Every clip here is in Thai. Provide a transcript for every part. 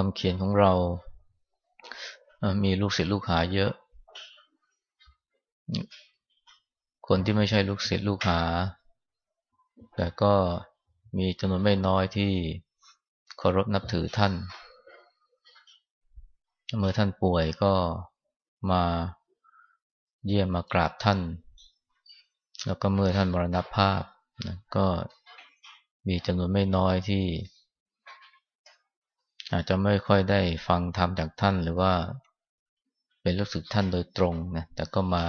คำเขียนของเรามีลูกศิษย์ลูกหาเยอะ คนที่ไม่ใช่ลูกศิษย์ลูกหา แต่ก็มีจำนวนไม่น้อยที่เคารพนับถือท่าน เมื่อท่านป่วยก็มาเยี่ยมมากราบท่าน แล้วก็เมื่อท่านมรณภาพก็มีจำนวนไม่น้อยที่ อาจจะไม่ค่อยได้ฟังธรรมจากท่านหรือว่า เป็นรู้สึกท่านโดยตรงนะแต่ก็มา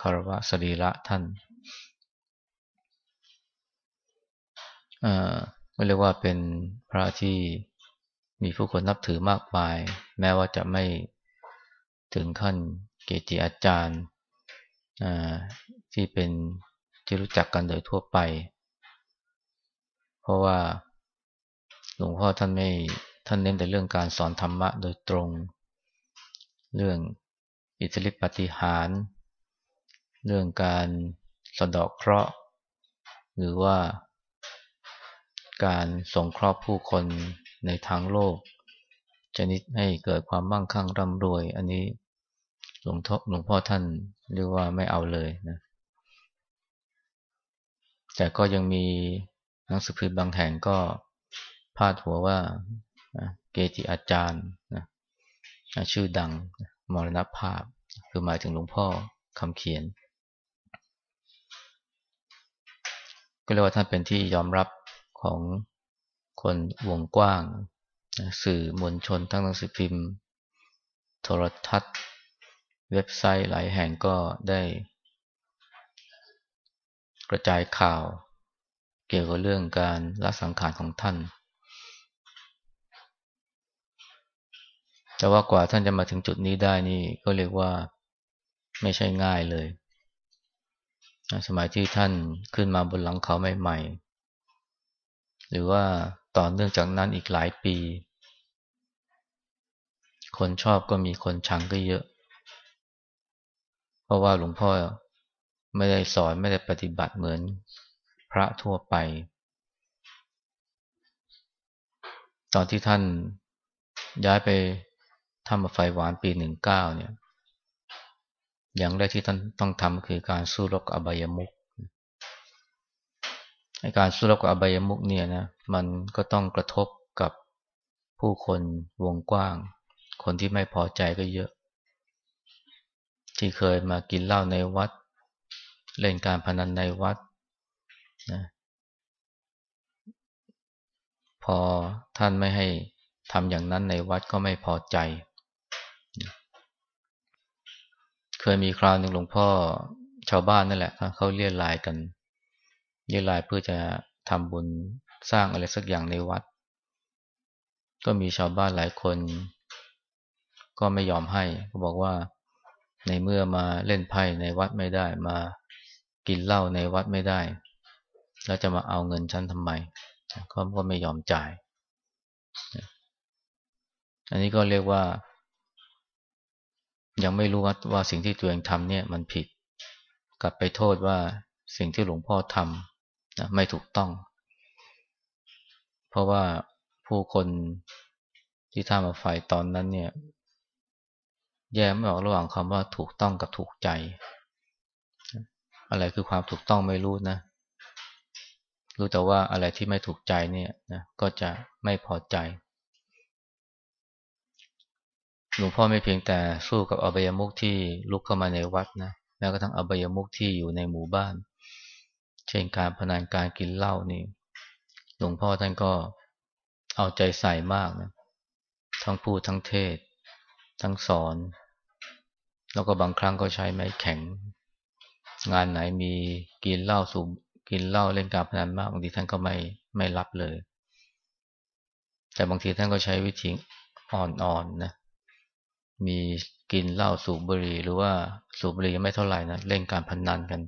คารวะสรีระท่านก็เรียกว่าเป็นพระที่มีผู้คนนับถือมากมาย แม้ว่าจะไม่ถึงขั้นเกจิอาจารย์ที่เป็นที่รู้จักกันโดยทั่วไป เพราะว่าหลวงพ่อท่านไม่ ท่านเน้นแต่เรื่องการสอนธรรมะโดยตรง เรื่องอิทธิฤทธิปฏิหาร เรื่องการสะดอกเคราะห์ หรือว่าการสงเคราะห์ผู้คนในทางโลก ชนิดให้เกิดความมั่งคั่งร่ำรวย อันนี้หลวงพ่อหลวงพ่อท่านเรียกว่าไม่เอาเลยนะแต่ก็ยังมีหนังสือพิมพ์บางแห่งก็พาดหัวว่า เกจิอาจารย์นะชื่อดังมรณภาพ คือหมายถึงหลวงพ่อคำเขียน ก็เรียกว่าท่านเป็นที่ยอมรับของคนวงกว้าง สื่อมวลชนทั้งหนังสือพิมพ์ โทรทัศน์ เว็บไซต์หลายแห่งก็ได้ กระจายข่าวเกี่ยวกับเรื่องการละสังขารของท่าน แต่ว่ากว่าท่านจะมาถึงจุดนี้ได้นี่ก็เรียกว่าไม่ใช่ง่ายเลย สมัยที่ท่านขึ้นมาบนหลังเขาใหม่ๆ หรือว่าต่อเนื่องจากนั้นอีกหลายปี คนชอบก็มีคนชังก็เยอะ เพราะว่าหลวงพ่อไม่ได้สอนไม่ได้ปฏิบัติเหมือนพระทั่วไป ตอนที่ท่านย้ายไป ทำมาไฟหวานปีหนึ่งเก้าเนี่ย อย่างแรกที่ท่านต้องทำคือการสู้รบกับอบายมุกในการสู้รบกับอบายมุกเนี่ยนะ มันก็ต้องกระทบกับผู้คนวงกว้าง คนที่ไม่พอใจก็เยอะ ที่เคยมากินเหล้าในวัด เล่นการพนันในวัดนะพอท่านไม่ให้ทำอย่างนั้นในวัดก็ไม่พอใจ เคยมีคราวหนึ่งหลวงพ่อชาวบ้านนั่นแหละเขาเรียรายกันเรียรายเพื่อจะทำบุญสร้างอะไรสักอย่างในวัด ก็มีชาวบ้านหลายคน ก็ไม่ยอมให้เขาบอกว่าในเมื่อมาเล่นไพ่ในวัดไม่ได้มากินเหล้าในวัดไม่ได้ แล้วจะมาเอาเงินฉันทำไมเขาก็ไม่ยอมจ่าย อันนี้ก็เรียกว่า ยังไม่รู้ว่าว่าสิ่งที่ตัวเองทำเนี่ยมันผิด กลับไปโทษว่าสิ่งที่หลวงพ่อทำนะไม่ถูกต้อง เพราะว่าผู้คนที่ทำมาไฟตอนนั้นเนี่ย แยกไม่ออกระหว่างคำว่าถูกต้องกับถูกใจ อะไรคือความถูกต้องไม่รู้นะ รู้แต่ว่าอะไรที่ไม่ถูกใจเนี่ยนะก็จะไม่พอใจ หลวงพ่อไม่เพียงแต่สู้กับอบายมุกที่ลุกเข้ามาในวัดนะแม้กระทั่งอบายมุกที่อยู่ในหมู่บ้าน เช่นการพนันการกินเหล้านี่ หลวงพ่อท่านก็เอาใจใส่มากนะทั้งพูดทั้งเทศ ทั้งสอน แล้วก็บางครั้งก็ใช้ไม้แข็ง งานไหนมีกินเหล้าสูบกินเหล้าเล่นการพนันมากบางทีท่านก็ไม่ไม่รับเลย แต่บางทีท่านก็ใช้วิธีอ่อนๆนนะ มีกินเหล้าสูบบุหรี่หรือว่าสูบบุหรี่ไม่เท่าไหร่นะเล่นการพนนันกัน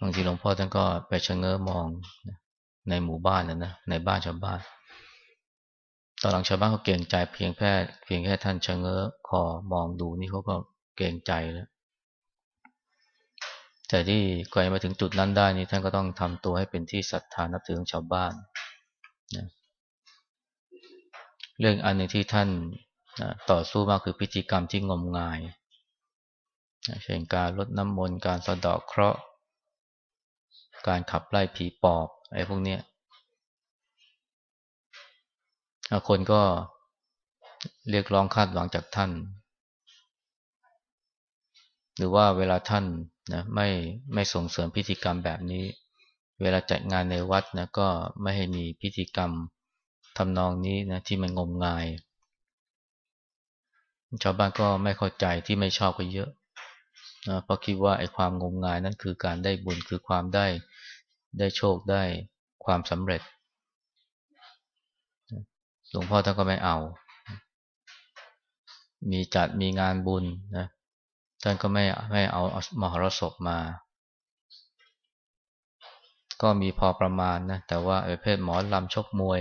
บางทีหลวงพ่อท่านก็ไปชะเง้อมองในหมู่บ้านนะนะในบ้านชาวบ้าน ตอนหลังชาวบ้านเขาเก่งใจเพียงแค่เพียงแค่ท่านชะเง้อคอมองดูนี่เขาก็เก่งใจแล้วแต่ที่กว่าจะมาถึงจุดนั้นได้นี่ท่านก็ต้องทำตัวให้เป็นที่ศรัทธานับถือของชาวบ้านนะเรื่องอันหนึ่งที่ท่าน ต่อสู้มากคือพิธีกรรมที่งมงายเช่นการลดน้ำมนต์การสะดอกเคราะห์ การขับไล่ผีปอบอะไรพวกนี้คนก็เรียกร้องคาดหวังจากท่าน หรือว่าเวลาท่านนะไม่ไม่ส่งเสริมพิธีกรรมแบบนี้ เวลาจัดงานในวัดนะก็ไม่ให้มีพิธีกรรมทำนองนี้นะที่มันงมงาย ชาวบ้านก็ไม่เข้าใจที่ไม่ชอบก็เยอะนะเพราะคิดว่าไอ้ความงมงายนั้นคือการได้บุญคือความได้ได้โชคได้ความสำเร็จหลวงพ่อท่านก็ไม่เอา มีจัดมีงานบุญนะท่านก็ไม่ไม่เอามหรสพมา ก็มีพอประมาณนะแต่ว่าประเภทหมอลำชกมวย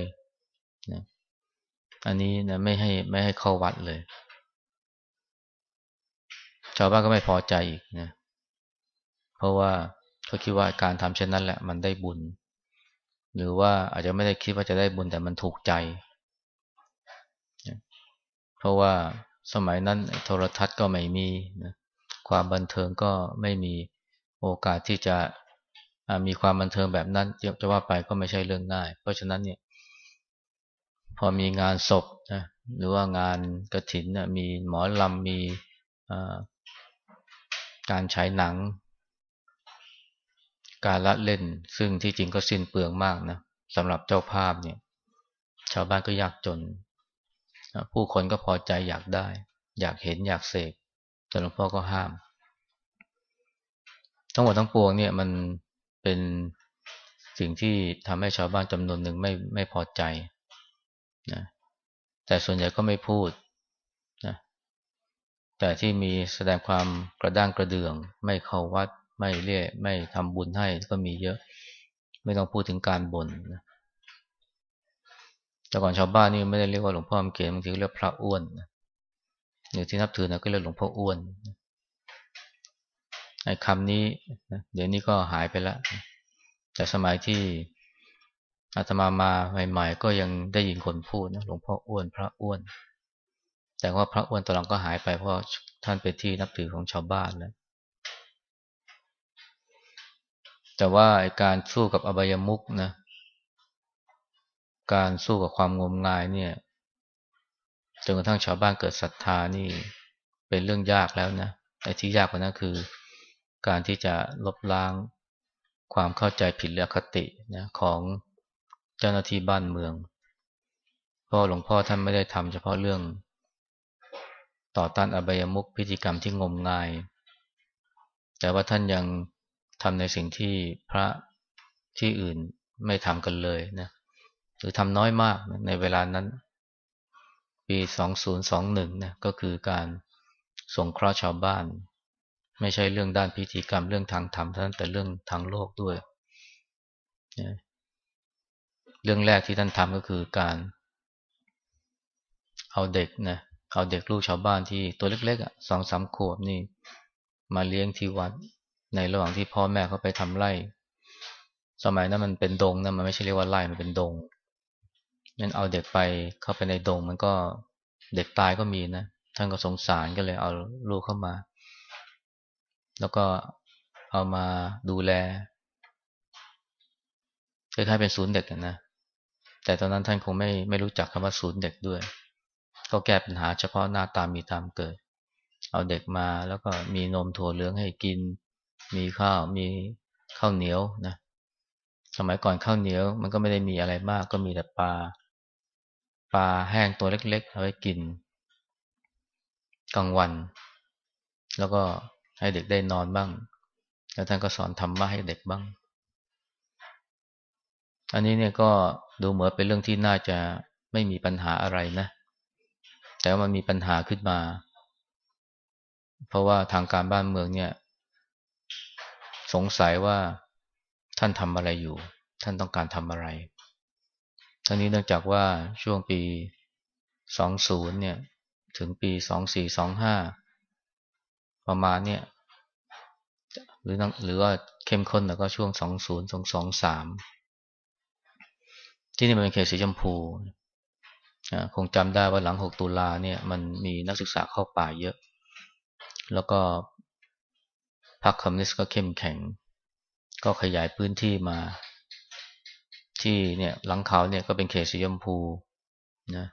นะอันนี้นะไม่ให้ไม่ให้เข้าวัดเลย ชาวบ้านก็ไม่พอใจอีกนะเพราะว่าเขาคิดว่าการทำเช่นนั้นแหละมันได้บุญ หรือว่าอาจจะไม่ได้คิดว่าจะได้บุญแต่มันถูกใจ เพราะว่าสมัยนั้นโทรทัศน์ก็ไม่มีนะความบันเทิงก็ไม่มีโอกาสที่จะมีความบันเทิงแบบนั้นจะว่าไปก็ไม่ใช่เรื่องง่าย เพราะฉะนั้นเนี่ย พอมีงานศพนะหรือว่างานกระถินนะมีหมอลำมี การฉายหนัง การละเล่น ซึ่งที่จริงก็สิ้นเปลืองมากนะสำหรับเจ้าภาพเนี่ย ชาวบ้านก็ยากจน ผู้คนก็พอใจอยากได้ อยากเห็นอยากเสพแต่หลวงพ่อก็ห้าม ทั้งหมดทั้งปวงเนี่ยมันเป็นสิ่งที่ทำให้ชาวบ้านจำนวนหนึ่งไม่ไม่พอใจนะแต่ส่วนใหญ่ก็ไม่พูด แต่ที่มีแสดงความกระด้างกระเดือง ไม่เข้าวัดไม่เรียไม่ทำบุญให้ก็มีเยอะ ไม่ต้องพูดถึงการบ่นนะแต่ก่อนชาวบ้านนี่ไม่ได้เรียกว่าหลวงพ่อมเกศบางทีเรียกพระอ้วนหรือที่นับถือนะก็เรียกหลวงพ่ออ้วนไอ้คำนี้เดี๋ยวนี้ก็หายไปแล้วแต่สมัยที่อาตมามาใหม่ ๆ ก็ยังได้ยินคนพูดนะหลวงพ่ออ้วน พระอ้วน แต่ว่าพระอ้วนตอนหลังก็หายไปเพราะท่านเป็นที่นับถือของชาวบ้านแล้ว แต่ว่าการสู้กับอบายมุกนะ การสู้กับความงมงายเนี่ยจนกระทั่งชาวบ้านเกิดศรัทธานี่เป็นเรื่องยากแล้วนะไอ้ที่ยากกว่านั้นคือ การที่จะลบล้างความเข้าใจผิดและคตินะของเจ้าหน้าที่บ้านเมืองเพราะหลวงพ่อท่านไม่ได้ทำเฉพาะเรื่อง ต่อต้านอบายมุขพิธีกรรมที่งมงาย แต่ว่าท่านยังทำในสิ่งที่พระที่อื่นไม่ทำกันเลยนะหรือทำน้อยมากในเวลานั้น ปี 2021นะก็คือการสงเคราะห์ชาวบ้าน ไม่ใช่เรื่องด้านพิธีกรรมเรื่องทางธรรมเท่านั้นแต่เรื่องทางโลกด้วยเรื่องแรกที่ท่านทำก็คือการเอาเด็กนะ เอาเด็กลูกชาวบ้านที่ตัวเล็กๆสองสามขวบนี่ มาเลี้ยงที่วัด ในระหว่างที่พ่อแม่เขาไปทำไร่ สมัยนั้นมันเป็นดงนะมันไม่ใช่เรียกว่าไร่มันเป็นดงนั้นเอาเด็กไปเข้าไปในดงมันก็เด็กตายก็มีนะท่านก็สงสารก็เลยเอาลูกเข้ามา แล้วก็เอามาดูแลคล้ายๆเป็นศูนย์เด็กนะแต่ตอนนั้นท่านคงไม่ไม่รู้จักคำว่าศูนย์เด็กด้วย ก็แก้ปัญหาเฉพาะหน้าตามีตามเกิด เอาเด็กมาแล้วก็มีนมถั่วเหลืองให้กิน มีข้าวมีข้าวเหนียวนะสมัยก่อนข้าวเหนียวมันก็ไม่ได้มีอะไรมากก็มีแต่ปลาปลาแห้งตัวเล็กๆเอาไว้กินกลางวัน แล้วก็ให้เด็กได้นอนบ้าง แล้วท่านก็สอนธรรมะให้เด็กบ้าง อันนี้เนี่ยก็ดูเหมือนเป็นเรื่องที่น่าจะไม่มีปัญหาอะไรนะ แต่ว่ามันมีปัญหาขึ้นมา เพราะว่าทางการบ้านเมืองเนี่ย สงสัยว่าท่านทำอะไรอยู่ ท่านต้องการทำอะไรทั้งนี้เนื่องจากว่าช่วงปี 20 เนี่ย ถึงปี 2425 ประมาณเนี่ย หรือหรือว่าเข้มข้นแล้วก็ช่วง 20 2 2 3 ที่นี่มันเป็นเขตสีชมพู คงจำได้ว่าหลัง 6 ตุลาเนี่ยมันมีนักศึกษาเข้าป่าเยอะ แล้วก็พรรคคอมมิวนิสต์ก็เข้มแข็ง ก็ขยายพื้นที่มา ที่เนี่ยหลังเขาเนี่ยก็เป็นเขตสีชมพูนะ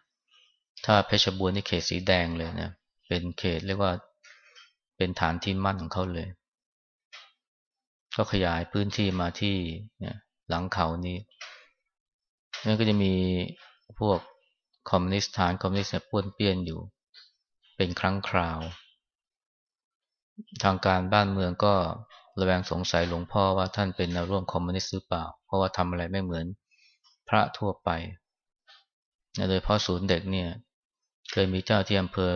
ถ้าเพชรบูรณ์นี่เขตสีแดงเลยนะเป็นเขตเรียกว่าเป็นฐานที่มั่นของเขาเลย ก็ขยายพื้นที่มาที่เนี่ยหลังเขานี้นั่นก็จะมีพวก คอมมิวนิสต์ฐานคอมมิวนิสต์ป้วนเปี้ยนอยู่ เป็นครั้งคราว ทางการบ้านเมืองก็ระแวงสงสัยหลวงพ่อว่าท่านเป็นแนวร่วมคอมมิวนิสต์หรือเปล่า เพราะว่าทำอะไรไม่เหมือนพระทั่วไป โดยเพราะศูนย์เด็กเนี่ย เคยมีเจ้าที่อำเภอ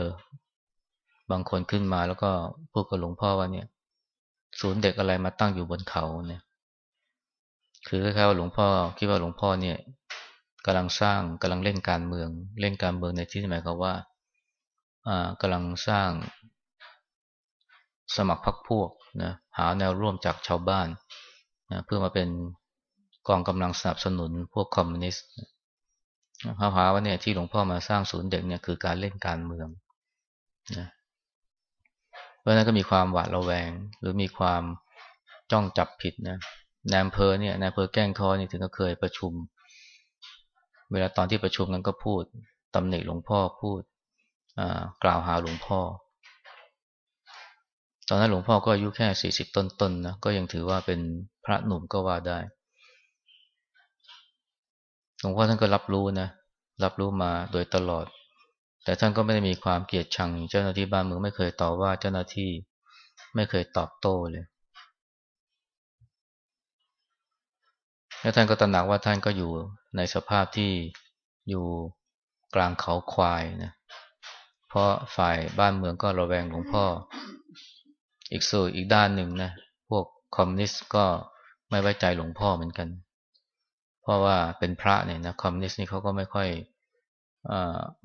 บางคนขึ้นมาแล้วก็พูดกับหลวงพ่อว่าเนี่ย ศูนย์เด็กอะไรมาตั้งอยู่บนเขาเนี่ย คือคล้ายๆว่าหลวงพ่อคิดว่าหลวงพ่อเนี่ย กำลังสร้างกำลังเล่นการเมือง เล่นการเมืองในที่หมายความว่าอ่ากำลังสร้างสมัครพรรคพวกนะหาแนวร่วมจากชาวบ้านนะเพื่อมาเป็นกองกำลังสนับสนุนพวกคอมมิวนิสต์พระพาว่าเนี่ยที่หลวงพ่อมาสร้างศูนย์เด็กเนี่ยคือการเล่นการเมืองนะเพราะนั้นก็มีความหวาดระแวง หรือมีความจ้องจับผิดนะนายอำเภอเนี่ยนายอำเภอแก้งคอนี่ถึงก็เคยประชุม เวลาตอนที่ประชุมกันก็พูดตำหนิหลวงพ่อพูดกล่าวหาหลวงพ่อ ตอนนั้นหลวงพ่อก็อายุแค่สี่สิบต้นๆนนะก็ยังถือว่าเป็นพระหนุ่มก็ว่าได้ หลวงพ่อท่านก็รับรู้นะรับรู้มาโดยตลอด แต่ท่านก็ไม่ได้มีความเกลียดชัง เจ้าหน้าที่บ้านเมืองไม่เคยต่อว่าเจ้าหน้าที่ไม่เคยตอบโต้เลย แล้วท่านก็ตระหนักว่าท่านก็อยู่ในสภาพที่อยู่กลางเขาควายนะเพราะฝ่ายบ้านเมืองก็ระแวงหลวงพ่อ อีกส่วนอีกด้านหนึ่งนะพวกคอมมิวนิสต์ก็ไม่ไว้ใจหลวงพ่อเหมือนกัน เพราะว่าเป็นพระเนี่ยนะคอมมิวนิสต์นี่เขาก็ไม่ค่อยอ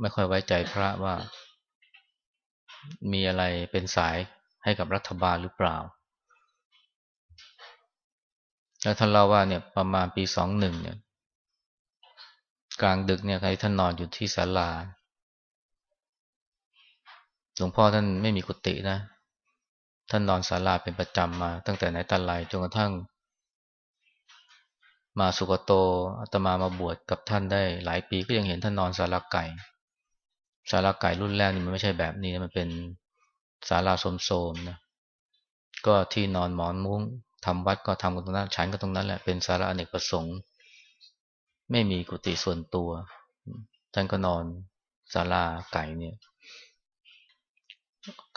ไม่ค่อยไว้ใจพระว่า มีอะไรเป็นสายให้กับรัฐบาลหรือเปล่า แล้วท่านเล่าว่าเนี่ยประมาณปีสองหนึ่งเนี่ย กลางดึกเนี่ยใครท่านนอนอยู่ที่ศาลาหลวงพ่อท่านไม่มีกุฏินะ ท่านนอนศาลาเป็นประจำมา ตั้งแต่ไหนแต่ไรจนกระทั่ง มาสุกโตอาตมามาบวชกับท่านได้ หลายปีก็ยังเห็นท่านนอนศาลาไก่ศาลาไก่รุ่นแรกนี่มันไม่ใช่แบบนี้มันเป็นศาลาโสมๆนะก็ที่นอนหมอนมุ้ง ทำวัดก็ทำกันตรงนั้นฉันก็ตรงนั้นแหละเป็นสาระอเนกประสงค์ ไม่มีกุฏิส่วนตัว ท่านก็นอนศาลาไก่เนี่ย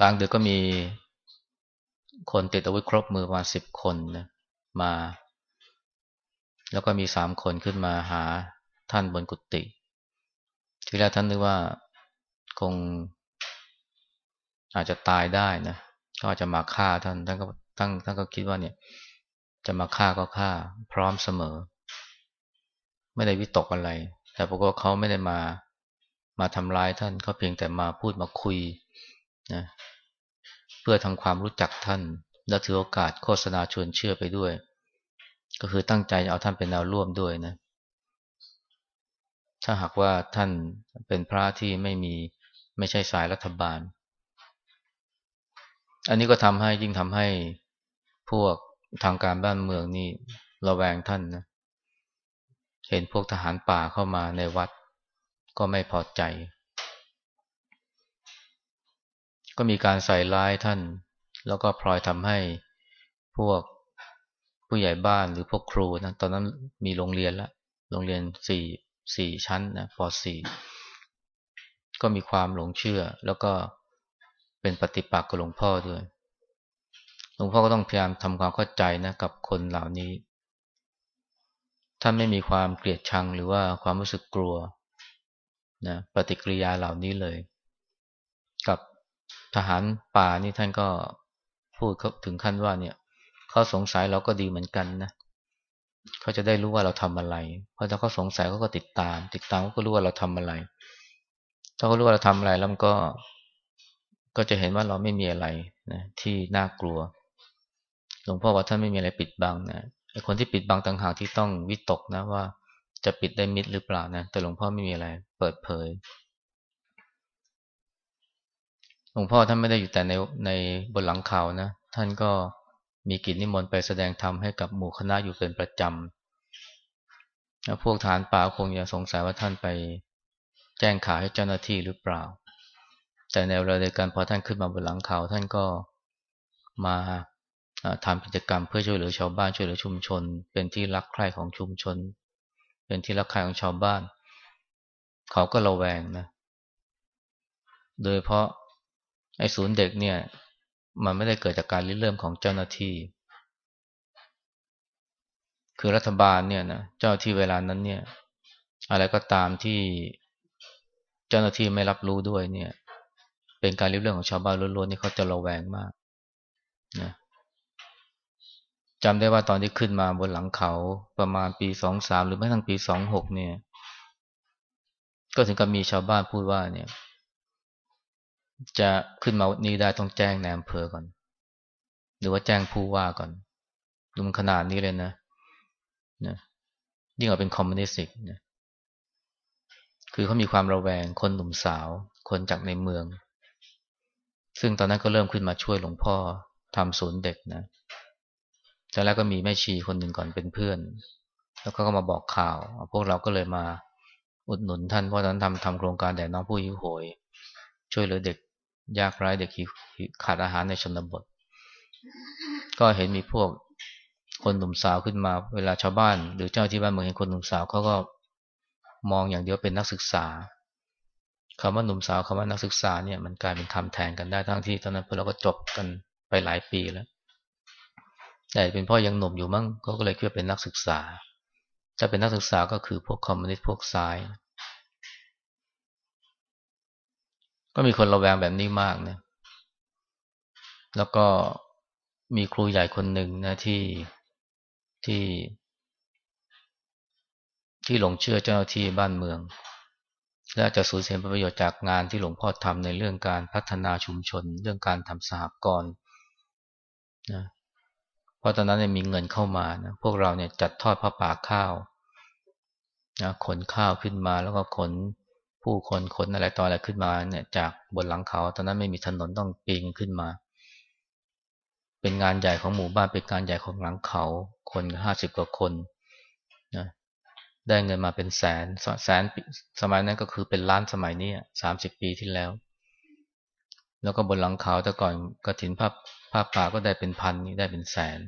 กลางดึกก็มีคนติดอาวุธครบมือประมาณสิบคนนะมา แล้วก็มีสามคนขึ้นมาหาท่านบนกุฏิทีแรกท่านนึกว่าคงอาจจะตายได้นะก็อาจจะมาฆ่าท่านท่านก็ ท่านท่านก็คิดว่าเนี่ย จะมาฆ่าก็ฆ่า พร้อมเสมอ ไม่ได้วิตกอะไร แต่ปรากฏเขาไม่ได้มามาทำร้ายท่านเขาเพียงแต่มาพูดมาคุยนะเพื่อทำความรู้จักท่าน และถือโอกาสโฆษณาชวนเชื่อไปด้วย ก็คือตั้งใจจะเอาท่านเป็นแนวร่วมด้วยนะ ถ้าหากว่าท่านเป็นพระที่ไม่มีไม่ใช่สายรัฐบาล อันนี้ก็ทำให้ยิ่งทำให้ พวกทางการบ้านเมืองนี่ระแวงท่านนะ เห็นพวกทหารป่าเข้ามาในวัด ก็ไม่พอใจ ก็มีการใส่ร้ายท่าน แล้วก็พลอยทำให้พวกผู้ใหญ่บ้านหรือพวกครูนะ ตอนนั้นมีโรงเรียนล้วโรงเรียนสี่สี่ชั้นนะปสี่ก็มีความหลงเชื่อ แล้วก็เป็นปฏิปักษ์กับหลวงพ่อด้วย หลวงพ่อก็ต้องพยายามทำความเข้าใจนะกับคนเหล่านี้ท่านไม่มีความเกลียดชังหรือว่าความรู้สึกกลัวนะปฏิกิริยาเหล่านี้เลย กับทหารป่านี่ท่านก็พูดถึงขั้นว่าเนี่ยเขาสงสัยเราก็ดีเหมือนกันนะเขาจะได้รู้ว่าเราทำอะไร เพราะถ้าเขาสงสัยเขาก็ติดตาม ติดตามเขาก็รู้ว่าเราทำอะไร ถ้าเขารู้ว่าเราทำอะไรแล้วมันก็ก็จะเห็นว่าเราไม่มีอะไรนะที่น่ากลัว หลวงพ่อว่าท่านไม่มีอะไรปิดบังนะไอ้คนที่ปิดบังต่างหากที่ต้องวิตกนะว่าจะปิดได้มิดหรือเปล่านะ แต่หลวงพ่อไม่มีอะไร เปิดเผย หลวงพ่อท่านไม่ได้อยู่แต่ในในบนหลังเขานะ ท่านก็มีกิจนิมนต์ไปแสดงธรรมให้กับหมู่คณะอยู่เป็นประจำพวกฐานป่าคงยังสงสัยว่าท่านไปแจ้งข่าวให้เจ้าหน้าที่หรือเปล่า แต่ในเวลาเดียวกันพอท่านขึ้นมาบนหลังเขาท่านก็มา ทำกิจกรรมเพื่อช่วยเหลือชาวบ้านช่วยเหลือชุมชน เป็นที่รักใคร่ของชุมชน เป็นที่รักใคร่ของชาวบ้าน เขาก็ระแวงนะโดยเพราะไอ้ศูนย์เด็กเนี่ย มันไม่ได้เกิดจากการริเริ่มของเจ้าหน้าที่ คือรัฐบาลเนี่ยนะเจ้าที่เวลานั้นเนี่ย อะไรก็ตามที่เจ้าหน้าที่ไม่รับรู้ด้วยเนี่ย เป็นการริเริ่มของชาวบ้านล้วนๆนี่เขาจะระแวงมากนะ จำได้ว่าตอนที่ขึ้นมาบนหลังเขาประมาณปีสองสามหรือไม่ทั้งปีสองหกเนี่ย ก็ถึงกับมีชาวบ้านพูดว่าเนี่ย จะขึ้นมานี้ได้ต้องแจ้งนายอำเภอก่อน หรือว่าแจ้งผู้ว่าก่อนดูมันขนาดนี้เลยนะนะยิ่งกว่าเป็นคอมมิวนิสต์นะคือเขามีความระแวงคนหนุ่มสาว คนจากในเมือง ซึ่งตอนนั้นก็เริ่มขึ้นมาช่วยหลวงพ่อทำศูนย์เด็กนะ จากแรกก็มีแม่ชีคนหนึ่งก่อนเป็นเพื่อน แล้วเขาก็มาบอกข่าว พวกเราก็เลยมาอุดหนุนท่านเพราะตอนนั้นทำทำโครงการแด่น้องผู้หิวโหย ช่วยเหลือเด็กยากไร้เด็กขาดอาหารในชนบท ก็เห็นมีพวกคนหนุ่มสาวขึ้นมา เวลาชาวบ้าน หรือเจ้าที่บ้านเมืองเห็นคนหนุ่มสาวเขาก็มองอย่างเดียวเป็นนักศึกษาคำว่าหนุ่มสาวคำว่านักศึกษาเนี่ยมันกลายเป็นคำแทนกันได้ทั้งที่ตอนนั้นพวกเราก็จบกันไปหลายปีแล้ว แต่เป็นพ่อยังหนุ่มอยู่มั้งเขาก็เลยคิดว่าเป็นนักศึกษาจะเป็นนักศึกษาก็คือพวกคอมมิวนิสต์พวกซ้าย ก็มีคนระแวงแบบนี้มากนะแล้วก็มีครูใหญ่คนหนึ่งนะที่ที่ ที่หลงเชื่อเจ้าที่บ้านเมือง และจะสูญเสียประโยชน์จากงานที่หลวงพ่อทำในเรื่องการพัฒนาชุมชน เรื่องการทำสหกรณ์นะ เพราะตอนนั้นเนี่ยมีเงินเข้ามานะพวกเราเนี่ยจัดทอดผ้าป่าข้าวนะขนข้าวขึ้นมาแล้วก็ขนผู้คนขนอะไรต่ออะไรขึ้นมาเนี่ยจากบนหลังเขา ตอนนั้นไม่มีถนนต้องปีนขึ้นมา เป็นงานใหญ่ของหมู่บ้านเป็นงานใหญ่ของหลังเขา คนห้าสิบกว่าคนนะได้เงินมาเป็นแสนแสนสมัยนั้นก็คือเป็นล้านสมัยนี้สามสิบปีที่แล้ว แล้วก็บนหลังเขาแต่ก่อนกระถินภาพภาพป่าก็ได้เป็นพันนี่ได้เป็นแสน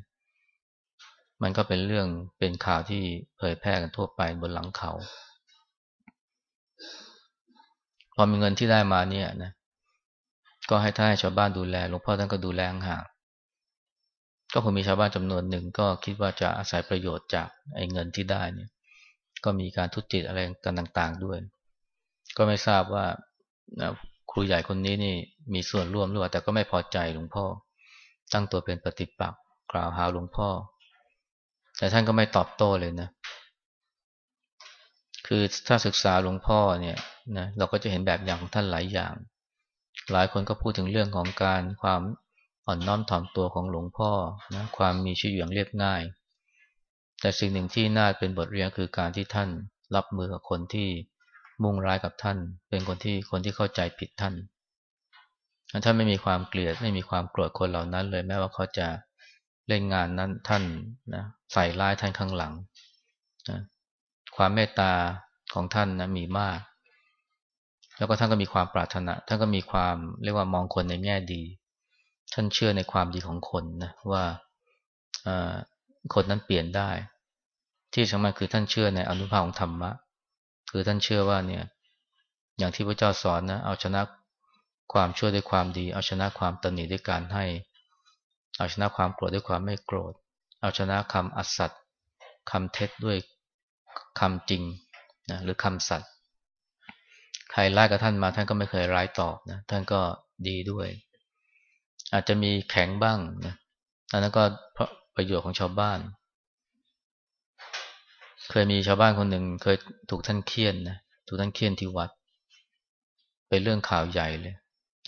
มันก็เป็นเรื่องเป็นข่าวที่เผยแพร่กันทั่วไปบนหลังเขาพอมีเงินที่ได้มาเนี่ยนะก็ให้ท่านให้ชาวบ้านดูแลหลวงพ่อท่านก็ดูแลห่างก็คงมีชาวบ้านจำนวนหนึ่งก็คิดว่าจะอาศัยประโยชน์จากไอ้เงินที่ได้เนี่ย ก็มีการทุจริตอะไรกันต่าง ๆด้วย ก็ไม่ทราบว่าครูใหญ่คนนี้นี่ มีส่วนร่วมหรือเปล่าแต่ก็ไม่พอใจหลวงพ่อ ตั้งตัวเป็นปฏิปักษ์กล่าวหาหลวงพ่อ แต่ท่านก็ไม่ตอบโต้เลยนะ คือถ้าศึกษาหลวงพ่อเนี่ยนะเราก็จะเห็นแบบอย่างของท่านหลายอย่าง หลายคนก็พูดถึงเรื่องของการความอ่อนน้อมถ่อมตัวของหลวงพ่อนะความมีชีวิตอย่างเรียบง่าย แต่สิ่งหนึ่งที่น่าเป็นบทเรียนคือการที่ท่านรับมือกับคนที่มุ่งร้ายกับท่าน เป็นคนที่คนที่เข้าใจผิดท่าน ท่านไม่มีความเกลียดไม่มีความโกรธคนเหล่านั้นเลยแม้ว่าเขาจะเล่นงานนั้นท่านนะใส่ร้ายท่านข้างหลังนะความเมตตาของท่านนะมีมาก แล้วก็ท่านก็มีความปรารถนา ท่านก็มีความเรียกว่ามองคนในแง่ดี ท่านเชื่อในความดีของคนนะว่าคนนั้นเปลี่ยนได้ ที่สำคัญคือท่านเชื่อในอนุภาพของธรรมะ คือท่านเชื่อว่าเนี่ย อย่างที่พระเจ้าสอนนะเอาชนะ ความชั่วด้วยความดี เอาชนะความตนีด้วยการให้ เอาชนะความโกรธด้วยความไม่โกรธ เอาชนะคำอัสัตคำเท็จด้วยคำจริงนะหรือคำสัตย์ใครร้ายกับท่านมาท่านก็ไม่เคยร้ายตอบนะท่านก็ดีด้วย อาจจะมีแข็งบ้างนะอันนั้นก็เพราะประโยชน์ของชาวบ้าน เคยมีชาวบ้านคนหนึ่งเคยถูกท่านเคี่ยนนะถูกท่านเคี่ยนที่วัด เป็นเรื่องข่าวใหญ่เลย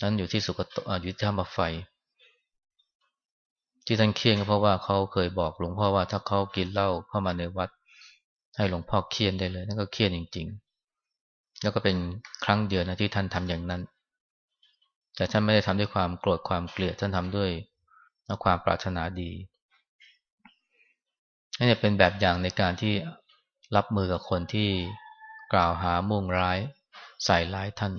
นั้นอยู่ที่สุกโตอยู่ที่ธรรมไฟ ที่ท่านเคียงก็เพราะว่าเขาเคยบอกหลวงพ่อว่าถ้าเขากินเหล้าเข้ามาในวัด ให้หลวงพ่อเคียนได้เลย นั่นก็เคียนจริง ๆ แล้วก็เป็นครั้งเดียวนะที่ท่านทำอย่างนั้น แต่ท่านไม่ได้ทำด้วยความโกรธความเกลียดท่านทำด้วยความปรารถนาดีนี่เป็นแบบอย่างในการที่รับมือกับคนที่กล่าวหามุ่งร้ายใส่ร้ายท่าน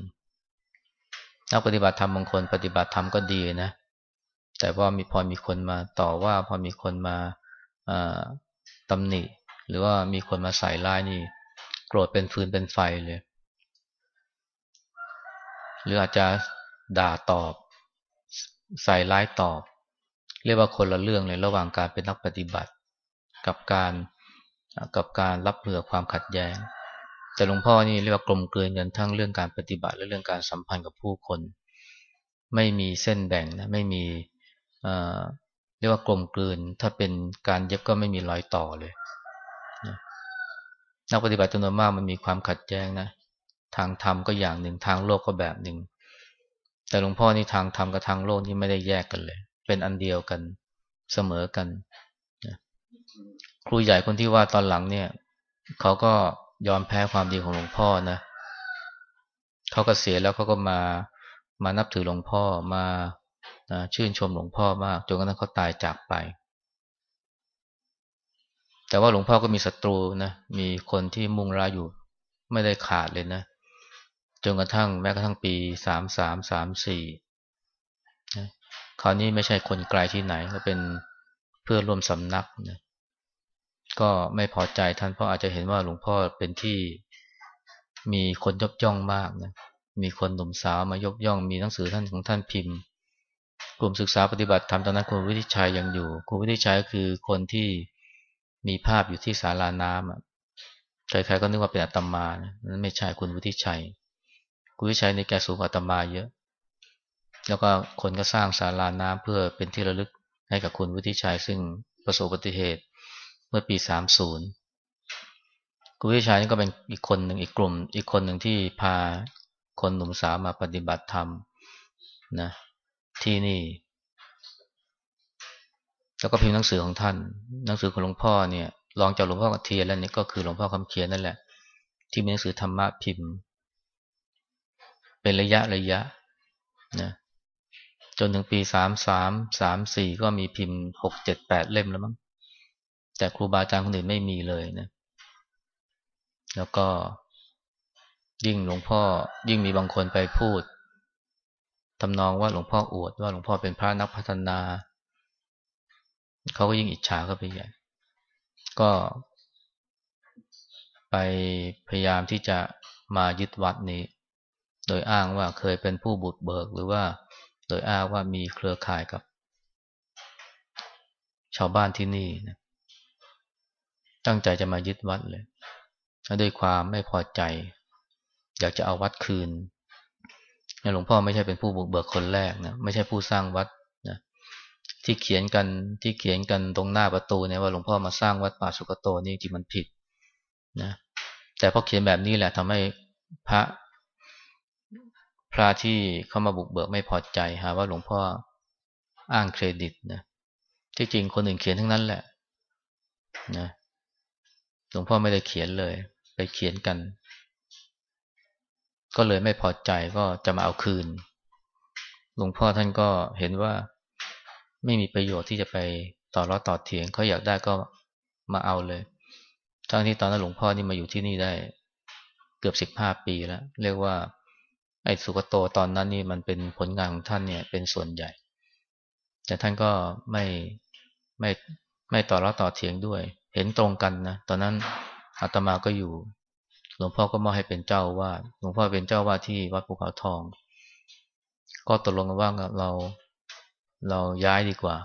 นักปฏิบัติธรรมบางคนปฏิบัติธรรมก็ดีนะ แต่ว่ามีพอมีคนมาต่อว่าพอมีคนมาตำหนิ หรือว่ามีคนมาใส่ร้ายนี่ โกรธเป็นฟืนเป็นไฟเลย หรืออาจจะด่าตอบ ใส่ร้ายตอบ เรียกว่าคนละเรื่องเลยระหว่างการเป็นนักปฏิบัติ กับการกับการรับมือความขัดแย้ง แต่หลวงพ่อนี่เรียกว่ากลมเกลืนกันทั้งเรื่องการปฏิบัติและเรื่องการสัมพันธ์กับผู้คน ไม่มีเส้นแบ่งนะไม่มีเรียกว่ากลมกลืน ถ้าเป็นการเย็บก็ไม่มีรอยต่อเลยนักปฏิบัติจำนวนมากมันมีความขัดแย้งนะ ทางธรรมก็อย่างหนึ่งทางโลกก็แบบหนึ่ง แต่หลวงพ่อนี่ทางธรรมกับทางโลกนี่ไม่ได้แยกกันเลย เป็นอันเดียวกันเสมอกันครูใหญ่คนที่ว่าตอนหลังเนี่ย เขาก็ ยอมแพ้ความดีของหลวงพ่อนะเขาก็เสียแล้วเขาก็มามานับถือหลวงพ่อมาชื่นชมหลวงพ่อมากจนกระทั่งเขาตายจากไป แต่ว่าหลวงพ่อก็มีศัตรูนะมีคนที่มุ่งร้ายอยู่ไม่ได้ขาดเลยนะจนกระทั่งแม้กระทั่งปีสามสามสามสี่คราวนี้ไม่ใช่คนไกลที่ไหนก็เป็นเพื่อร่วมสำนักนะ ก็ไม่พอใจท่านเพราะอาจจะเห็นว่าหลวงพ่อเป็นที่มีคนยกย่องมากนะมีคนหนุ่มสาวมายกย่อง มีหนังสือท่านของท่านพิมพ์ กลุ่มศึกษาปฏิบัติธรรมตอนนั้นคุณวิทิชัยยังอยู่คุณวิทิชัยคือคนที่มีภาพอยู่ที่ศาลาน้ำใครๆก็นึกว่าเป็นอาตมานะนั้นไม่ใช่คุณวิทิชัย คุณวิทิชัยในแกสูงอาตมาเยอะ แล้วก็คนก็สร้างศาลาน้ำเพื่อเป็นที่ระลึกให้กับคุณวิทิชัยซึ่งประสบอุบัติเหตุ เมื่อปีสามศูนย์กุวิชานี่ก็เป็นอีกคนหนึ่งอีกกลุ่ม อีกคนหนึ่งที่พาคนหนุ่มสาวมาปฏิบัติธรรมนะที่นี่ แล้วก็พิมพ์หนังสือของท่าน หนังสือของหลวงพ่อเนี่ยลองจากหลวงพ่อกเทียนแล้วนี่ก็คือหลวงพ่อคำเขียนนั่นแหละ ที่มีหนังสือธรรมะพิมพ์ เป็นระยะระยะนะจนถึงปีสามสามสามสี่ก็มีพิมพ์หกเจ็ดแปดเล่มแล้วมั้ง แต่ครูบาอาจารย์คนอื่นไม่มีเลยนะ แล้วก็ยิ่งหลวงพ่อยิ่งมีบางคนไปพูดทำนองว่าหลวงพ่ออวดว่าหลวงพ่อเป็นพระนักพัฒนาเขาก็ยิ่งอิจฉาเข้าไปใหญ่ ก็ไปพยายามที่จะมายึดวัดนี้ โดยอ้างว่าเคยเป็นผู้บุตรเบิกหรือว่า โดยอ้างว่ามีเครือข่ายกับ ชาวบ้านที่นี่นะ ตั้งใจจะมายึดวัดเลยด้วยความไม่พอใจ อยากจะเอาวัดคืนหลวงพ่อไม่ใช่เป็นผู้บุกเบิกคนแรกนะไม่ใช่ผู้สร้างวัดนะที่เขียนกันที่เขียนกันตรงหน้าประตูเนี่ยว่าหลวงพ่อมาสร้างวัดป่าสุกโตนี่จริงมันผิดนะแต่พอเขียนแบบนี้แหละทำให้พระ พระที่เข้ามาบุกเบิกไม่พอใจหาว่าหลวงพ่ออ้างเครดิตนะที่จริงคนอื่นเขียนทั้งนั้นแหละนะ หลวงพ่อไม่ได้เขียนเลย ไปเขียนกัน ก็เลยไม่พอใจก็จะมาเอาคืน หลวงพ่อท่านก็เห็นว่าไม่มีประโยชน์ที่จะไปต่อร้อต่อเถียงเขาอยากได้ก็มาเอาเลย ทั้งที่ตอนนั้นหลวงพ่อนี่มาอยู่ที่นี่ได้ เกือบสิบห้าปีแล้ว เรียกว่า ไอ้สุกโตตอนนั้นนี่มันเป็นผลงานของท่านเนี่ย เป็นส่วนใหญ่ แต่ท่านก็ไม่ไม่ไม่ต่อร้อต่อเถียงด้วย เห็นตรงกันนะตอนนั้นอาตมาก็อยู่ หลวงพ่อก็มอบให้เป็นเจ้าวาดหลวงพ่อเป็นเจ้าวาดที่วัดภูเขาทอง ก็ตกลงกันว่าเราเราย้ายดีกว่า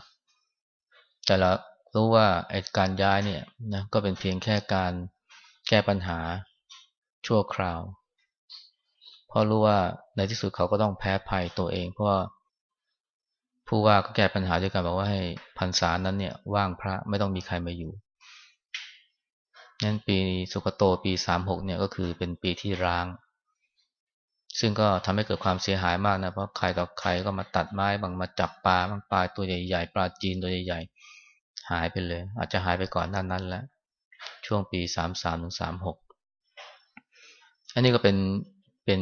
แต่ละรู้ว่าไอ้การย้ายเนี่ยนะก็เป็นเพียงแค่การแก้ปัญหาชั่วคราว เพราะรู้ว่าในที่สุดเขาก็ต้องแพ้ภัยตัวเอง เพราะว่าผู้ว่าก็แก้ปัญหาด้วยการบอกว่าให้พรรษานั้นเนี่ยว่างพระไม่ต้องมีใครมาอยู่ นั้นปีสุกโตปีสามหกเนี่ยก็คือเป็นปีที่ร้าง ซึ่งก็ทำให้เกิดความเสียหายมากนะ เพราะใครต่อใครก็มาตัดไม้บางมาจับปลาบางปลาตัวใหญ่ๆ ปลาจีนตัวใหญ่ๆ หายไปเลย อาจจะหายไปก่อนนั้นนั้นแล้ว ช่วงปีสามสามถึงสามหกอันนี้ก็เป็นเป็น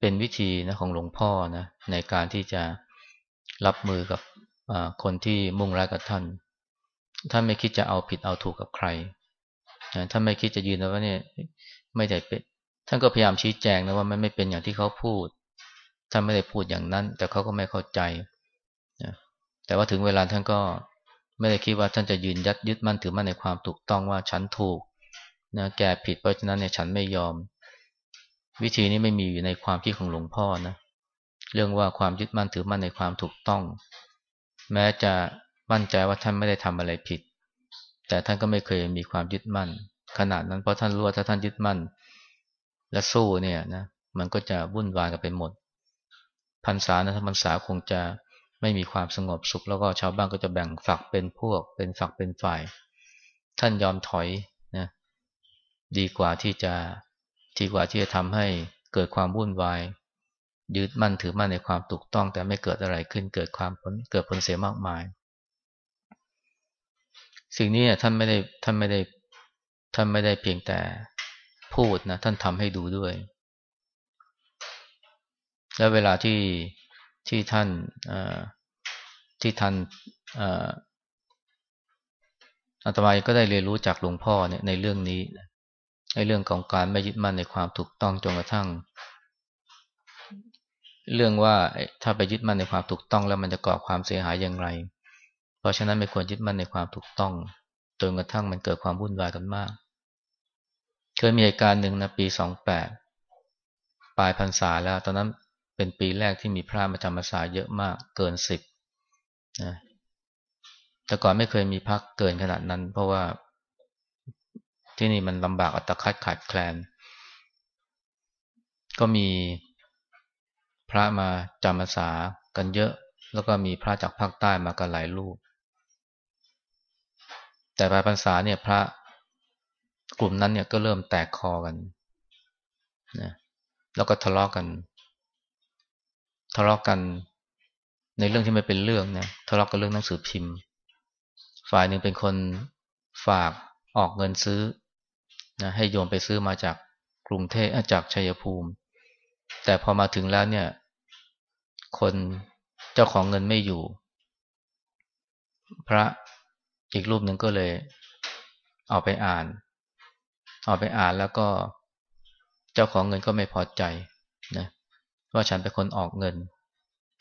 เป็นวิธีนะของหลวงพ่อนะในการที่จะรับมือกับคนที่มุ่งร้ายกับท่าน ท่านไม่คิดจะเอาผิดเอาถูกกับใครท่านไม่คิดจะยืนนะว่าเนี่ยไม่ได้เป็น ท่านก็พยายามชี้แจงนะว่ามันไม่เป็นอย่างที่เขาพูด ท่านไม่ได้พูดอย่างนั้น แต่เขาก็ไม่เข้าใจนะแต่ว่าถึงเวลาท่านก็ไม่ได้คิดว่าท่านจะยืนยัดยึดมั่นถือมั่นในความถูกต้องว่าฉันถูกนะแกผิดเพราะฉะนั้นเนี่ยฉันไม่ยอม วิธีนี้ไม่มีอยู่ในความคิดของหลวงพ่อนะเรื่องว่าความยึดมั่นถือมั่นในความถูกต้อง แม้จะ มั่นใจว่าท่านไม่ได้ทำอะไรผิด แต่ท่านก็ไม่เคยมีความยึดมั่น ขนาดนั้นเพราะท่านรู้ว่าถ้าท่านยึดมั่น และสู้เนี่ยนะมันก็จะวุ่นวายกันไปหมดพรรษานะถ้าพรรษาคงจะไม่มีความสงบสุข แล้วก็ชาวบ้านก็จะแบ่งฝักเป็นพวก เป็นฝักเป็นฝ่าย ท่านยอมถอยนะดีกว่าที่จะดีกว่าที่จะทำให้เกิดความวุ่นวายยึดมั่นถือมั่นในความถูกต้องแต่ไม่เกิดอะไรขึ้นเกิดความผลเกิดผลเสียมากมาย สิ่งนี้ท่านไม่ได้ท่านไม่ได้ท่านไม่ได้เพียงแต่พูดนะท่านทำให้ดูด้วย แล้วเวลาที่ที่ท่านที่ท่านอาตมาก็ได้เรียนรู้จากหลวงพ่อเนี่ยในเรื่องนี้ในเรื่องของการไม่ยึดมั่นในความถูกต้องจนกระทั่ง เรื่องว่าถ้าไปยึดมั่นในความถูกต้องแล้วมันจะก่อความเสียหายอย่างไร เพราะฉะนั้นไม่ควรยึดมั่นในความถูกต้องจนกระทั่งมันเกิดความวุ่นวายกันมาก เคยมีเหตุการณ์หนึ่งนะปีสองแปดปลายพรรษาแล้ว ตอนนั้นเป็นปีแรกที่มีพระมาจำพรรษาเยอะมากเกินสิบนะแต่ก่อนไม่เคยมีพักเกินขนาดนั้น เพราะว่าที่นี่มันลำบากอัตคัดขาดแคลน ก็มีพระมาจำพรรษากันเยอะ แล้วก็มีพระจากภาคใต้มากันหลายรูป แต่ปลายพรรษาเนี่ยพระกลุ่มนั้นเนี่ยก็เริ่มแตกคอกันนะแล้วก็ทะเลาะกกัน ทะเลาะกกัน ในเรื่องที่ไม่เป็นเรื่องนะทะเลาะกกันเรื่องหนังสือพิมพ์ ฝ่ายหนึ่งเป็นคนฝากออกเงินซื้อนะให้โยมไปซื้อมาจากกรุงเทพจากชัยภูมิ แต่พอมาถึงแล้วเนี่ย คนเจ้าของเงินไม่อยู่ พระ อีกรูปหนึ่งก็เลย เอาไปอ่าน เอาไปอ่านแล้วก็เจ้าของเงินก็ไม่พอใจนะว่าฉันเป็นคนออกเงิน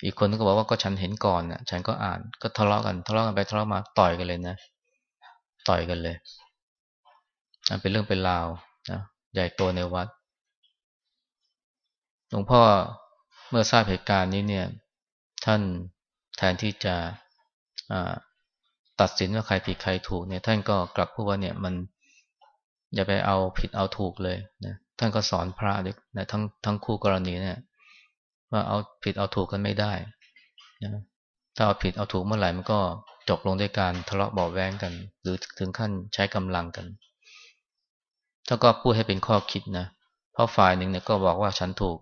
อีกคนก็บอกว่าก็ฉันเห็นก่อนนะ่ะฉันก็อ่านก็ทะเลาะกันทะเลาะกันไปทะเลาะมาต่อยกันเลยนะ ต่อยกันเลยเป็นเรื่องเป็นราวนะใหญ่โตในวัดหลวงพ่อเมื่อทราบเหตุการณ์นี้เนี่ย ท่านแทนที่จะ ตัดสินว่าใครผิดใครถูกเนี่ย ท่านก็กลับพูดว่าเนี่ยมันอย่าไปเอาผิดเอาถูกเลยนะท่านก็สอนพระนะทั้งทั้งคู่กรณีเนี่ย ว่าเอาผิดเอาถูกกันไม่ได้นะถ้าเอาผิดเอาถูกเมื่อไหร่มันก็จบลงด้วยการทะเลาะเบาแวงกัน หรือถึงขั้นใช้กำลังกันถ้าก็พูดให้เป็นข้อคิดนะเพราะฝ่ายหนึ่งเนี่ยก็บอกว่าฉันถูก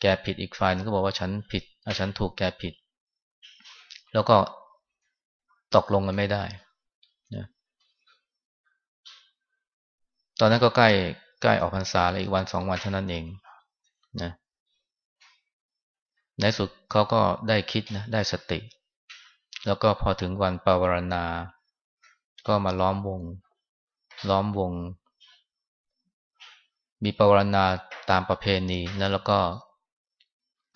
แกผิดอีกฝ่ายนึงก็บอกว่าฉันผิดฉันถูกแกผิด แล้วก็ ตกลงกันไม่ได้นะตอนนั้นก็ใกล้ใกล้ออกพรรษาแล้วอีกวันสองวันเท่านั้นเองนะในสุดเขาก็ได้คิดนะได้สติ แล้วก็พอถึงวันปวารณา ก็มาล้อมวง ล้อมวง มีปวารณาตามประเพณีนะแล้วก็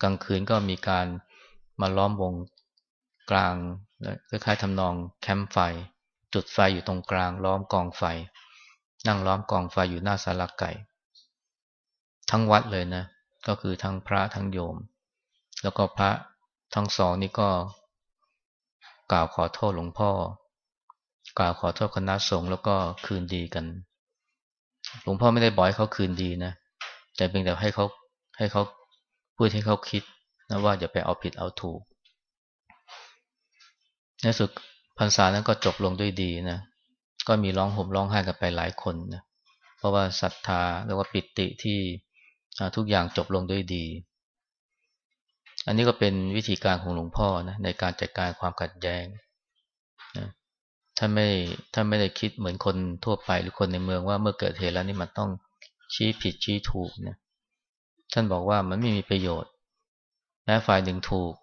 กลางคืนก็มีการมาล้อมวง กลางคล้ายๆทำนองแคมป์ไฟ จุดไฟอยู่ตรงกลางล้อมกองไฟ นั่งล้อมกองไฟอยู่หน้าศาลาไก่ ทั้งวัดเลยนะ ก็คือทั้งพระทั้งโยม แล้วก็พระทั้งสองนี่ก็ กล่าวขอโทษหลวงพ่อ กล่าวขอโทษคณะสงฆ์แล้วก็คืนดีกัน หลวงพ่อไม่ได้บอกให้เขาคืนดีนะ แต่เพียงแต่ให้เขาให้เขาพูดให้เขาคิดนะว่าอย่าไปเอาผิดเอาถูก ในสุดพรรษานั้นก็จบลงด้วยดีนะ ก็มีร้องห่มร้องไห้กันไปหลายคนนะ เพราะว่าศรัทธาแล้วก็ปิติที่ทุกอย่างจบลงด้วยดี อันนี้ก็เป็นวิธีการของหลวงพ่อนะในการจัดการความขัดแย้งนะท่านไม่ท่านไม่ได้คิดเหมือนคนทั่วไปหรือคนในเมืองว่าเมื่อเกิดเหตุแล้วนี่มันต้องชี้ผิดชี้ถูกนะท่านบอกว่ามันไม่มีประโยชน์แม้ฝ่ายหนึ่งถูก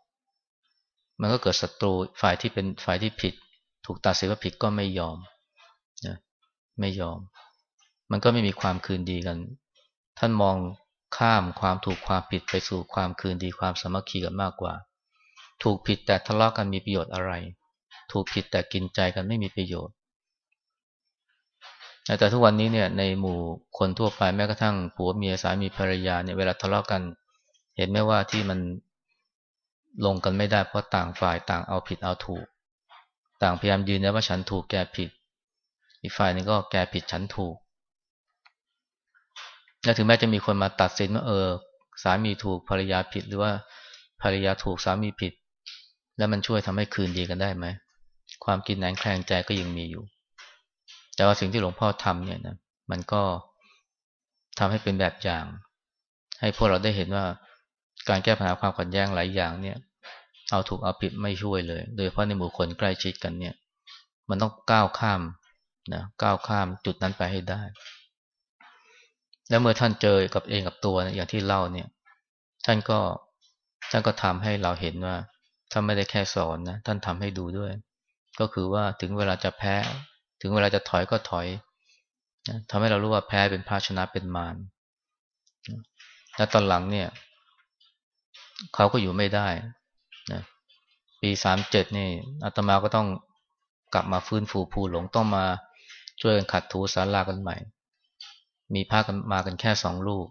มันก็เกิดศัตรูฝ่ายที่เป็นฝ่ายที่ผิด ถูกตัดสินว่าผิดก็ไม่ยอมนะไม่ยอม มันก็ไม่มีความคืนดีกัน ท่านมองข้ามความถูกความผิดไปสู่ความคืนดีความสามัคคีกันมากกว่า ถูกผิดแต่ทะเลาะกันมีประโยชน์อะไร ถูกผิดแต่กินใจกันไม่มีประโยชน์แต่ทุกวันนี้เนี่ยในหมู่คนทั่วไปแม้กระทั่งผัวเมียสามีภรรยาเนี่ยเวลาทะเลาะกัน เห็นไหมว่าที่มัน ลงกันไม่ได้เพราะต่างฝ่ายต่างเอาผิดเอาถูก ต่างพยายามยืนยันว่าฉันถูกแกผิด อีกฝ่ายนึงก็แกผิดฉันถูกและถึงแม้จะมีคนมาตัดสินว่าเออ สามีถูกภรรยาผิดหรือว่าภรรยาถูกสามีผิด แล้วมันช่วยทำให้คืนดีกันได้ไหมความกินแหนงแคลงใจก็ยังมีอยู่ แต่ว่าสิ่งที่หลวงพ่อทำเนี่ยนะมันก็ทำให้เป็นแบบอย่าง ให้พวกเราได้เห็นว่า การแก้ปัญหาความขัดแย้งหลายอย่างเนี่ย เอาถูกเอาผิดไม่ช่วยเลย โดยเฉพาะในหมู่คนใกล้ชิดกันเนี่ย มันต้องก้าวข้ามนะก้าวข้ามจุดนั้นไปให้ได้ แล้วเมื่อท่านเจอกับเองกับตัวนะอย่างที่เล่าเนี่ย ท่านก็ท่านก็ทำให้เราเห็นว่าท่านไม่ได้แค่สอนนะท่านทำให้ดูด้วย ก็คือว่าถึงเวลาจะแพ้ ถึงเวลาจะถอยก็ถอยนะทำให้เรารู้ว่าแพ้เป็นภาชนะเป็นมารแล้วตอนหลังเนี่ย เขาก็อยู่ไม่ได้นะปีสามเจ็ดนี่อาตมาก็ต้องกลับมาฟื้นฟูภูหลงต้องมาช่วยกันขัดถูสารากันใหม่ มีพระกันมากันแค่สองรูป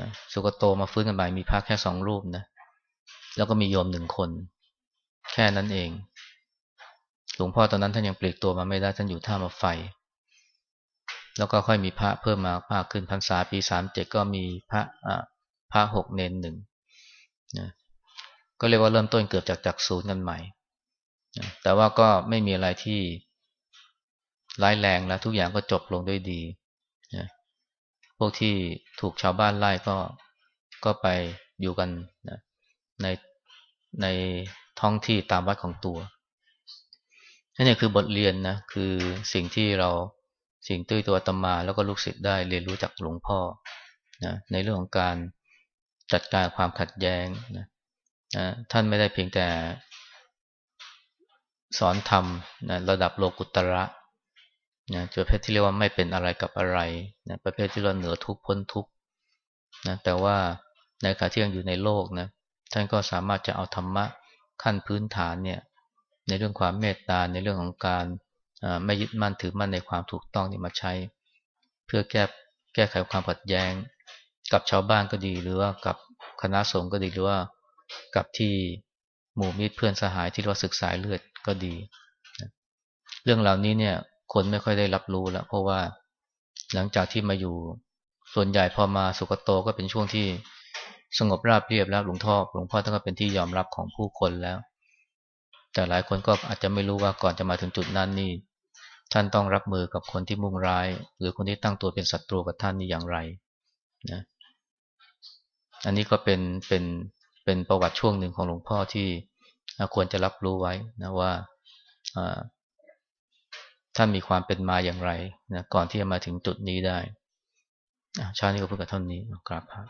นะสุกโตมาฟื้นกันใหม่มีพระแค่สองรูปนะแล้วก็มีโยมหนึ่งคน แค่นั้นเอง หลวงพ่อตอนนั้นท่านยังปลีกตัวมาไม่ได้ท่านอยู่ท่ามาไฟ แล้วก็ค่อยมีพระเพิ่มมามากขึ้นพรรษาปีสามเจ็ดก็มีพระอ่าพระหกเนนหนึ่ง นะก็เรียกว่าเริ่มต้นเกือบจากจากศูนย์กันใหม่นะแต่ว่าก็ไม่มีอะไรที่ร้ายแรงแล้วทุกอย่างก็จบลงด้วยดีนะพวกที่ถูกชาวบ้านไล่ก็ก็ไปอยู่กันนะในในท้องที่ตามวัดของตัวนี่คือบทเรียนนะคือสิ่งที่เราสิ่งตื้อตัวตมาแล้วก็ลูกศิษย์ได้เรียนรู้จากหลวงพ่อนะในเรื่องของการ จัดการความขัดแย้งนะนะท่านไม่ได้เพียงแต่สอนธรรมนะระดับโลกุตระนะประเภทที่เรียกว่าไม่เป็นอะไรกับอะไรนะประเภทที่เราเหนือทุกพ้นทุกนะแต่ว่าในขณะที่ยังอยู่ในโลกนะท่านก็สามารถจะเอาธรรมะขั้นพื้นฐานเนี่ยในเรื่องความเมตตาในเรื่องของการไม่ยึดมั่นถือมั่นในความถูกต้องนี่มาใช้ เพื่อแก้แก้ไขความขัดแย้ง กับชาวบ้านก็ดี หรือว่ากับคณะสงฆ์ก็ดีหรือว่ากับที่หมู่มิตรเพื่อนสหายที่เราศึกษาเลือดก็ดี เรื่องเหล่านี้เนี่ยคนไม่ค่อยได้รับรู้แล้ว เพราะว่าหลังจากที่มาอยู่ส่วนใหญ่พอมาสุกโตก็เป็นช่วงที่สงบราบเรียบแล้วหลวงพ่อหลวงพ่อท่านก็เป็นที่ยอมรับของผู้คนแล้ว แต่หลายคนก็อาจจะไม่รู้ว่าก่อนจะมาถึงจุดนั้นนี่ ท่านต้องรับมือกับคนที่มุ่งร้าย หรือคนที่ตั้งตัวเป็นศัตรูกับท่านนี่อย่างไรนะ อันนี้ก็เป็นเป็นเป็นประวัติช่วงหนึ่งของหลวงพ่อที่ควรจะรับรู้ไว้นะว่าท่านมีความเป็นมาอย่างไรนะก่อนที่จะมาถึงจุดนี้ได้ชาตินี้ก็พูดกับเท่านี้กราบพระ